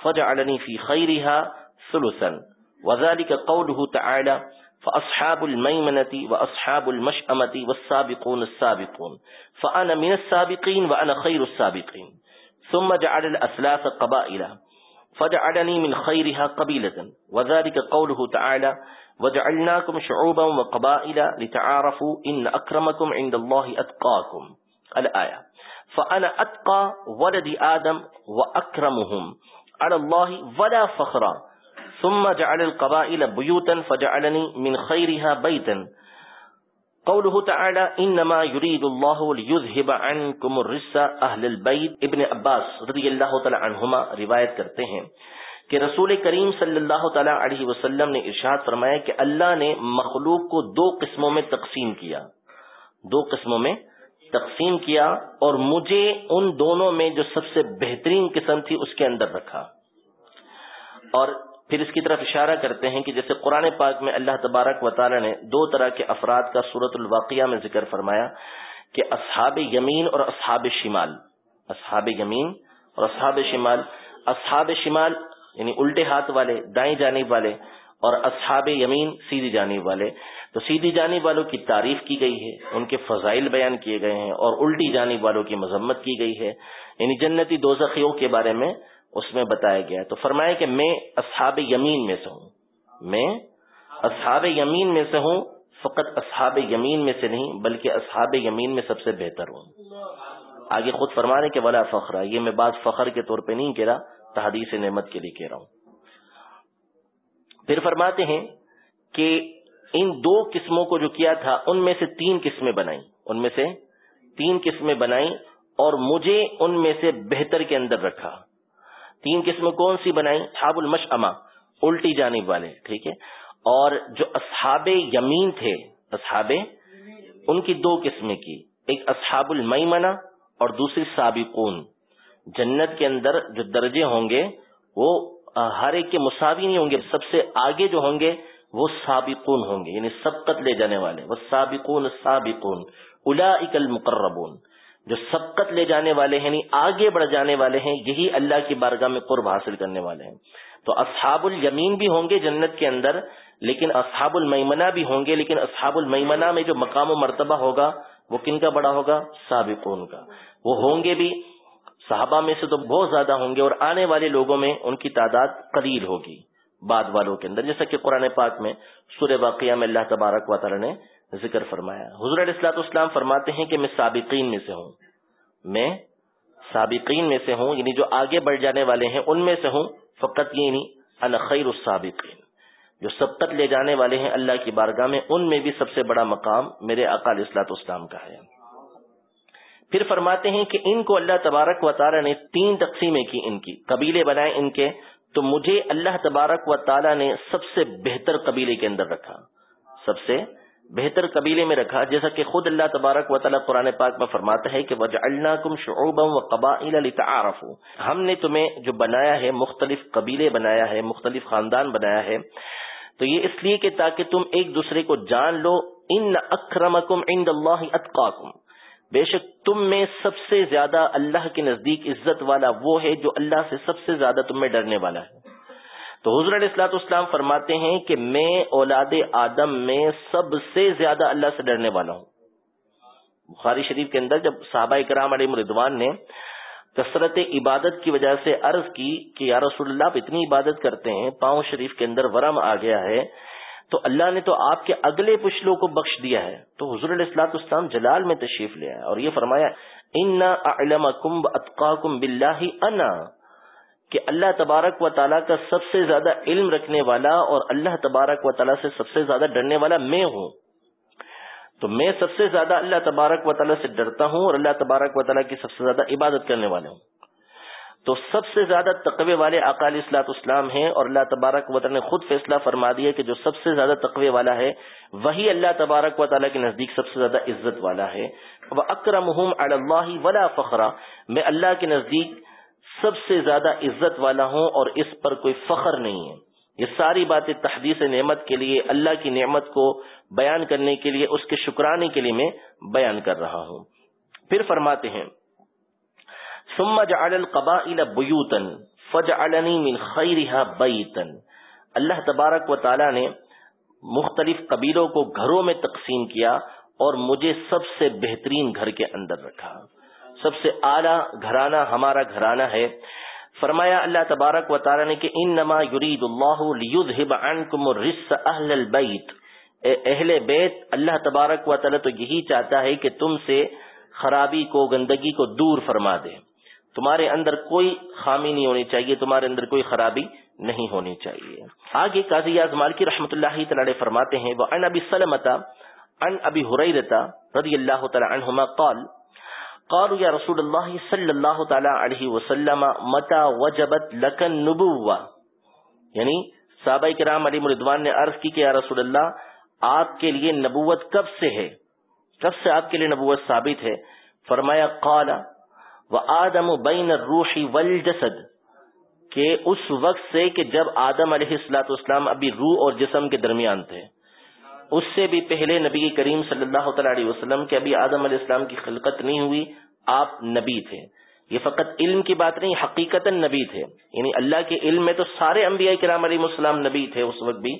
فجعلني في خيرها ثلثا. وذلك قوله تعالى فأصحاب الميمنة وأصحاب المشأمة والسابقون السابقون. فأنا من السابقين وأنا خير السابقين. ثم جعل الأثلاث قبائل، فجعلني من خيرها قبيلة. وذلك قوله تعالى وجعلناكم شعوبا وقبائل لتعارفوا إن أكرمكم عند الله أتقاكم. الآية. فأنا أتقى ولد آدم وأكرمهم على الله ولا فخرا ثم جعل القبائل بيوتا فجعلني من خيرها بيتا. قوله تعالى انما يريد الله ليذهب عنكم الرجس اهل البيت. ابن عباس رضی اللہ تعالی عنہما روایت کرتے ہیں کہ رسول کریم صلی اللہ تعالی علیہ وسلم نے ارشاد فرمایا کہ اللہ نے مخلوق کو دو قسموں میں تقسیم کیا، دو قسموں میں تقسیم کیا اور مجھے ان دونوں میں جو سب سے بہترین قسم تھی اس کے اندر رکھا۔ اور پھر اس کی طرف اشارہ کرتے ہیں کہ جیسے قرآن پاک میں اللہ تبارک و تعالی نے دو طرح کے افراد کا صورت الواقعہ میں ذکر فرمایا کہ اصحاب یمین اور اصحاب شمال۔ اصحاب یمین اور اصحاب شمال۔ اصحاب شمال یعنی الٹے ہاتھ والے، دائیں جانب والے۔ اور اصحاب یمین سیدھی جانب والے۔ تو سیدھی جانب والوں کی تعریف کی گئی ہے، ان کے فضائل بیان کیے گئے ہیں اور الٹی جانب والوں کی مذمت کی گئی ہے۔ یعنی جنتی دوزخیوں کے بارے میں اس میں بتایا گیا تو فرمایا کہ میں اصحاب یمین میں سے ہوں۔ میں اصحاب یمین میں سے ہوں، فقط اصحاب یمین میں سے نہیں، بلکہ اصحاب یمین میں سب سے بہتر ہوں۔ آگے خود فرما رہے کہ ولا فخر، یہ میں بات فخر کے طور پہ نہیں کہہ رہا، تحدیث نعمت کے لیے کہہ رہا ہوں۔ پھر فرماتے ہیں کہ ان دو قسموں کو جو کیا تھا، ان میں سے تین قسمیں بنائی ان میں سے تین قسمیں بنائی اور مجھے ان میں سے بہتر کے اندر رکھا۔ تین قسم کون سی بنائی اصحاب المشما الٹی جانب والے، ٹھیک ہے؟ اور جو اصحاب یمین تھے، اصحاب ان کی دو قسمیں کی۔ ایک اصحاب المیمنا اور دوسری سابقون۔ جنت کے اندر جو درجے ہوں گے، وہ ہر ایک کے مساوی نہیں ہوں گے، سب سے آگے جو ہوں گے وہ سابقون ہوں گے یعنی سبقت لے جانے والے، وہ سابقون سابقون الا المقربون۔ جو سبقت لے جانے والے ہیں یعنی آگے بڑھ جانے والے ہیں، یہی اللہ کی بارگاہ میں قرب حاصل کرنے والے ہیں۔ تو اصحاب الیمین بھی ہوں گے جنت کے اندر، لیکن اصحاب المیمنا بھی ہوں گے، لیکن اصحاب المیمنا میں جو مقام و مرتبہ ہوگا، وہ کن کا بڑا ہوگا؟ سابقون کا۔ وہ ہوں گے بھی صحابہ میں سے تو بہت زیادہ ہوں گے اور آنے والے لوگوں میں ان کی تعداد قلیل ہوگی بعد والوں کے اندر، جیسا کہ قرآن پاک میں سورہ واقعہ میں اللہ تبارک و تعالی نے ذکر فرمایا۔ حضور علیہ السلاط اسلام فرماتے ہیں کہ میں سابقین میں سے ہوں۔ میں سابقین میں سے ہوں یعنی جو آگے بڑھ جانے والے ہیں، ان میں سے ہوں۔ فقط یہ نہیں خیر السابقین۔ جو سبقت لے جانے والے ہیں اللہ کی بارگاہ میں، ان میں بھی سب سے بڑا مقام میرے اقال اسلاط اسلام کا ہے۔ پھر فرماتے ہیں کہ ان کو اللہ تبارک و تعالیٰ نے تین تقسیمیں کی ان کی۔ قبیلے بنائے ان کے، تو مجھے اللہ تبارک و تعالیٰ نے سب سے بہتر قبیلے کے اندر رکھا۔ سب سے بہتر قبیلے میں رکھا، جیسا کہ خود اللہ تبارک و تعالیٰ قرآن پاک میں فرماتا ہے کہ کم شعوبا و ہم نے تمہیں جو بنایا ہے، مختلف قبیلے بنایا ہے، مختلف خاندان بنایا ہے۔ تو یہ اس لیے کہ تاکہ تم ایک دوسرے کو جان لو ان اکرمکم عند اللہ اتقاکم بے شک تم میں سب سے زیادہ اللہ کے نزدیک عزت والا وہ ہے جو اللہ سے سب سے زیادہ تم میں ڈرنے والا ہے۔ تو حضر علیہ السلاط اسلام فرماتے ہیں کہ میں اولاد آدم میں سب سے زیادہ اللہ سے ڈرنے والا ہوں۔ بخاری شریف کے اندر جب صحابہ کرام علیہ مردوان نے کثرت عبادت کی وجہ سے عرض کی کہ یا رسول اللہ آپ اتنی عبادت کرتے ہیں، پاؤں شریف کے اندر ورم آ گیا ہے تو اللہ نے تو آپ کے اگلے پچھلوں کو بخش دیا ہے۔ تو حضور علیہ السلاط اسلام جلال میں تشریف لیا ہے اور یہ فرمایا ان علم کمب اطقا کم بلّہ انا کہ اللہ تبارک و تعالیٰ کا سب سے زیادہ علم رکھنے والا اور اللہ تبارک و تعالیٰ سے سب سے زیادہ ڈرنے والا میں ہوں۔ تو میں سب سے زیادہ اللہ تبارک و تعالیٰ سے ڈرتا ہوں اور اللہ تبارک و تعالیٰ کی سب سے زیادہ عبادت کرنے والے ہوں۔ تو سب سے زیادہ تقوی والے اقال اصلاط اسلام ہیں اور اللہ تبارک و تعالیٰ نے خود فیصلہ فرما دیا کہ جو سب سے زیادہ تقوی والا ہے، وہی اللہ تبارک و تعالیٰ کے نزدیک سب سے زیادہ عزت والا ہے۔ وہ اکرم اللہ ولا فخرا میں اللہ کے نزدیک سب سے زیادہ عزت والا ہوں اور اس پر کوئی فخر نہیں ہے۔ یہ ساری باتیں تحدیث نعمت کے لیے، اللہ کی نعمت کو بیان کرنے کے لیے، اس کے شکرانے کے لیے میں بیان کر رہا ہوں۔ پھر فرماتے ہیں ثم جعل القبائل بیوتا فجعلنی من خیرها بیتا۔ اللہ تبارک و تعالی نے مختلف قبیلوں کو گھروں میں تقسیم کیا اور مجھے سب سے بہترین گھر کے اندر رکھا۔ سب سے اعلی گھرانہ ہمارا گھرانہ ہے۔ فرمایا اللہ تبارک و تعالی نے کہ انما یرید اللہ لیذهب عنکم الرس اهل البیت۔ اے اہل بیت، اللہ تبارک و تعالی تو یہی چاہتا ہے کہ تم سے خرابی کو، گندگی کو دور فرما دے۔ تمہارے اندر کوئی خامی نہیں ہونی چاہیے، تمہارے اندر کوئی خرابی نہیں ہونی چاہیے۔ آگے قاضی اعظمال کی رحمت اللہ تعالی فرماتے ہیں وہ ان ابی سلمتا ان ابی حریرتا رضی اللہ تعالی عنہما قال، قالوا یا رسول اللہ صلی اللہ تعالی علیہ وسلم متا وجبت لکن نبوہ یعنی صحابہ کرام علی مردوان نے عرض کی کہ یا رسول اللہ، آپ کے لیے نبوت کب سے ہے؟ کب سے آپ کے لیے نبوت ثابت ہے؟ فرمایا، قال وہ آدم بین روحی ول کہ اس وقت سے کہ جب آدم علیہ السلاۃ اسلام ابھی روح اور جسم کے درمیان تھے، اس سے بھی پہلے نبی کریم صلی اللہ تعالی علیہ وسلم کے ابھی آدم علیہ السلام کی خلقت نہیں ہوئی، آپ نبی تھے۔ یہ فقط علم کی بات نہیں حقیقت نبی تھے۔ یعنی اللہ کے علم میں تو سارے انبیاء کرام علیہ السلام نبی تھے اس وقت بھی۔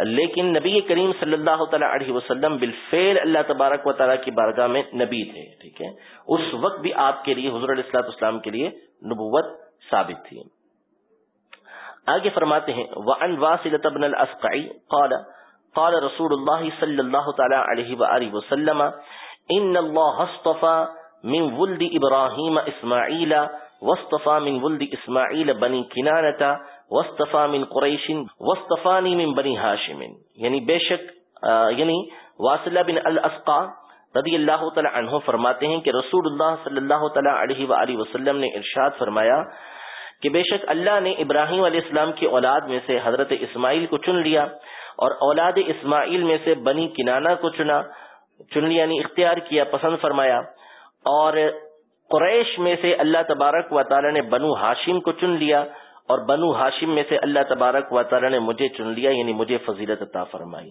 لیکن نبی کریم صلی اللہ تعالیٰ علیہ وسلم بالفعل اللہ تبارک و تعالیٰ کی بارگاہ میں نبی تھے، ٹھیک ہے؟ اس وقت بھی آپ کے لیے، حضور علیہ السلاط اسلام کے لیے نبوت ثابت تھی۔ آگے فرماتے ہیں، وَعن واسلة بن الاسقعی قال قال رسول اللہ صلی اللہ تعالیٰ علیہ وآلہ وسلم ان اللہ اصطفى من ولد ابراہیم اسماعیل واصطفى من ولد اسماعیل بنی کنانتا وصطفا من قریش وصطفانی من بنی ہاشم یعنی بے شک یعنی واصلہ بن الاسقا رضی اللہ تعالی عنہ فرماتے ہیں کہ رسول اللہ صلی اللہ تعالی علیہ وآلہ وسلم نے ارشاد فرمایا کہ بے شک اللہ نے ابراہیم علیہ السلام کی اولاد میں سے حضرت اسماعیل کو چن لیا اور اولاد اسماعیل میں سے بنی کنانا کو چنا، چن لیا یعنی اختیار کیا، پسند فرمایا اور قریش میں سے اللہ تبارک و تعالی نے بنو ہاشم کو چن لیا اور بنو ہاشم میں سے اللہ تبارک و تعالی نے مجھے چن لیا یعنی مجھے فضیلت عطا فرمائی۔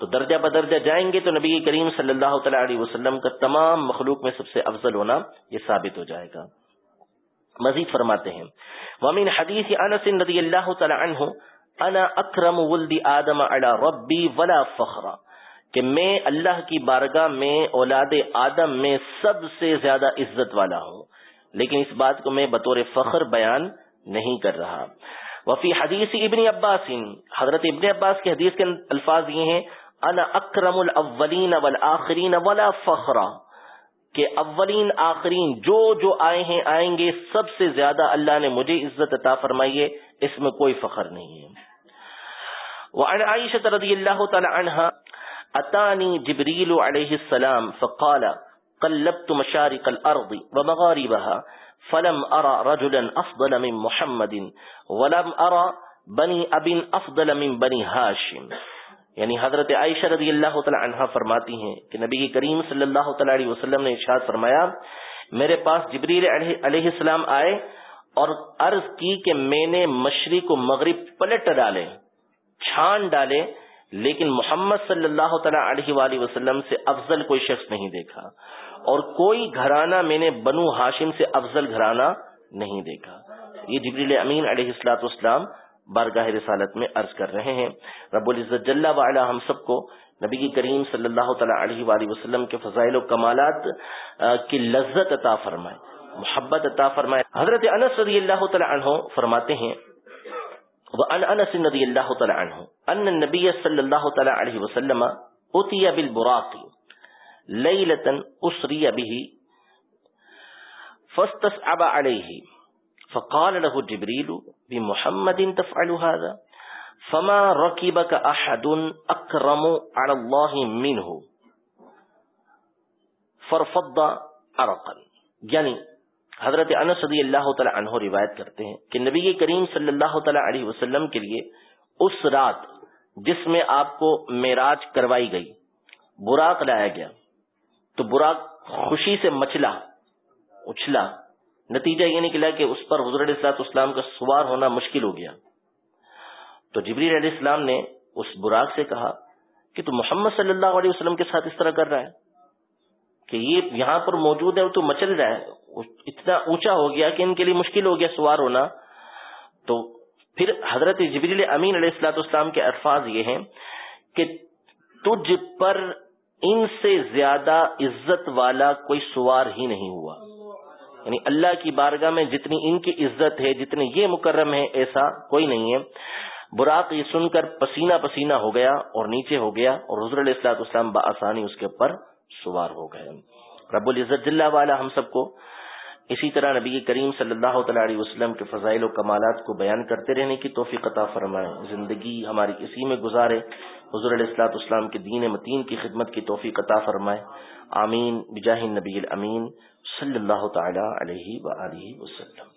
تو درجہ بدرجہ جائیں گے تو نبی کریم صلی اللہ تعالی علیہ وسلم کا تمام مخلوق میں سب سے افضل ہونا یہ ثابت ہو جائے گا۔ مزید فرماتے ہیں۔ ومن حدیث انس رضی اللہ تعالی عنہ، انا اکرم ولد آدم علی ربی ولا فخرا کہ میں اللہ کی بارگاہ میں اولاد آدم میں سب سے زیادہ عزت والا ہوں، لیکن اس بات کو میں بطور فخر بیان نہیں کر رہا۔ وفی حدیث ابن عباس، حضرت ابن عباس کی حدیث کے الفاظ یہ ہیں، انا اکرم الاولین والآخرین ولا فخرا کہ اولین آخرین جو جو آئے ہیں، آئیں گے، سب سے زیادہ اللہ نے مجھے عزت عطا فرمائی ہے، اس میں کوئی فخر نہیں ہے۔ وعن عائشة رضی اللہ تعالی عنہ اتانی جبریل علیہ السلام فقال، قلبت مشارق الارض ومغاربها، فلم ارى رجلا افضل من محمد، ولم ارى بنی ابن افضل من بنی ہاشم یعنی حضرت عائشہ رضی اللہ تعالی عنہ فرماتی ہیں کہ نبی کریم صلی اللہ تعالی علیہ وسلم نے ارشاد فرمایا، میرے پاس جبریل علیہ السلام آئے اور عرض کی کہ میں نے مشرق و مغرب پلٹ ڈالے، چھان ڈالے لیکن محمد صلی اللہ تعالی علیہ وآلہ وسلم سے افضل کوئی شخص نہیں دیکھا اور کوئی گھرانہ میں نے بنو ہاشم سے افضل گھرانہ نہیں دیکھا۔ یہ جبریل امین علیہ السلاط اسلام بارگاہ رسالت میں عرض کر رہے ہیں۔ رب العزت جل وعلا ہم سب کو نبی کی کریم صلی اللہ تعالی علیہ وآلہ وسلم کے فضائل و کمالات کی لذت عطا فرمائے، محبت عطا فرمائے۔ حضرت انس رضی اللہ تعالی عنہ فرماتے ہیں وعن انس رضی اللہ تعالی عنہ ان النبی صلی اللہ تعالی علیہ وسلم اتیا بالبراقی لیلتا اسری به فاستصعب علیہ فقال له جبريل بمحمد تفعل هذا فما ركبك احد اكرم على الله منه فرفض عرقا. یعنی حضرت انس رضی اللہ تعالی عنہ روایت کرتے ہیں کہ نبی کریم صلی اللہ تعالی علیہ وسلم کے لیے اس رات جس میں آپ کو معراج کروائی گئی، براق لایا گیا، تو براق خوشی سے مچلا اچھلا، نتیجہ یہ نکلا کہ اس پر حضرت السلاط اسلام کا سوار ہونا مشکل ہو گیا۔ تو جبری علیہ السلام نے اس براق سے کہا کہ تو محمد صلی اللہ علیہ وسلم کے ساتھ اس طرح کر رہا ہے۔ کہ یہ یہاں پر موجود ہے تو مچل رہا ہے اتنا اونچا ہو گیا کہ ان کے لیے مشکل ہو گیا سوار ہونا۔ تو پھر حضرت جبریل امین علیہ السلاط اسلام کے الفاظ یہ ہیں کہ تجھ پر ان سے زیادہ عزت والا کوئی سوار ہی نہیں ہوا۔ یعنی اللہ کی بارگاہ میں جتنی ان کی عزت ہے جتنے یہ مکرم ہے، ایسا کوئی نہیں ہے۔ براق یہ سن کر پسینہ پسینہ ہو گیا اور نیچے ہو گیا اور حضر علیہ السلاط اسلام بآسانی اس کے اوپر سوار ہو گئے رب العزت اللہ والا ہم سب کو اسی طرح نبی کریم صلی اللہ تعالی علیہ وسلم کے فضائل و کمالات کو بیان کرتے رہنے کی توفیق عطا فرمائے۔ زندگی ہماری اسی میں گزارے۔ حضور علیہ السلاط اسلام کے دین متین کی خدمت کی توفیق عطا فرمائے۔ آمین۔ بجاہ نبی الامین صلی اللہ تعالی علیہ وآلہ وسلم۔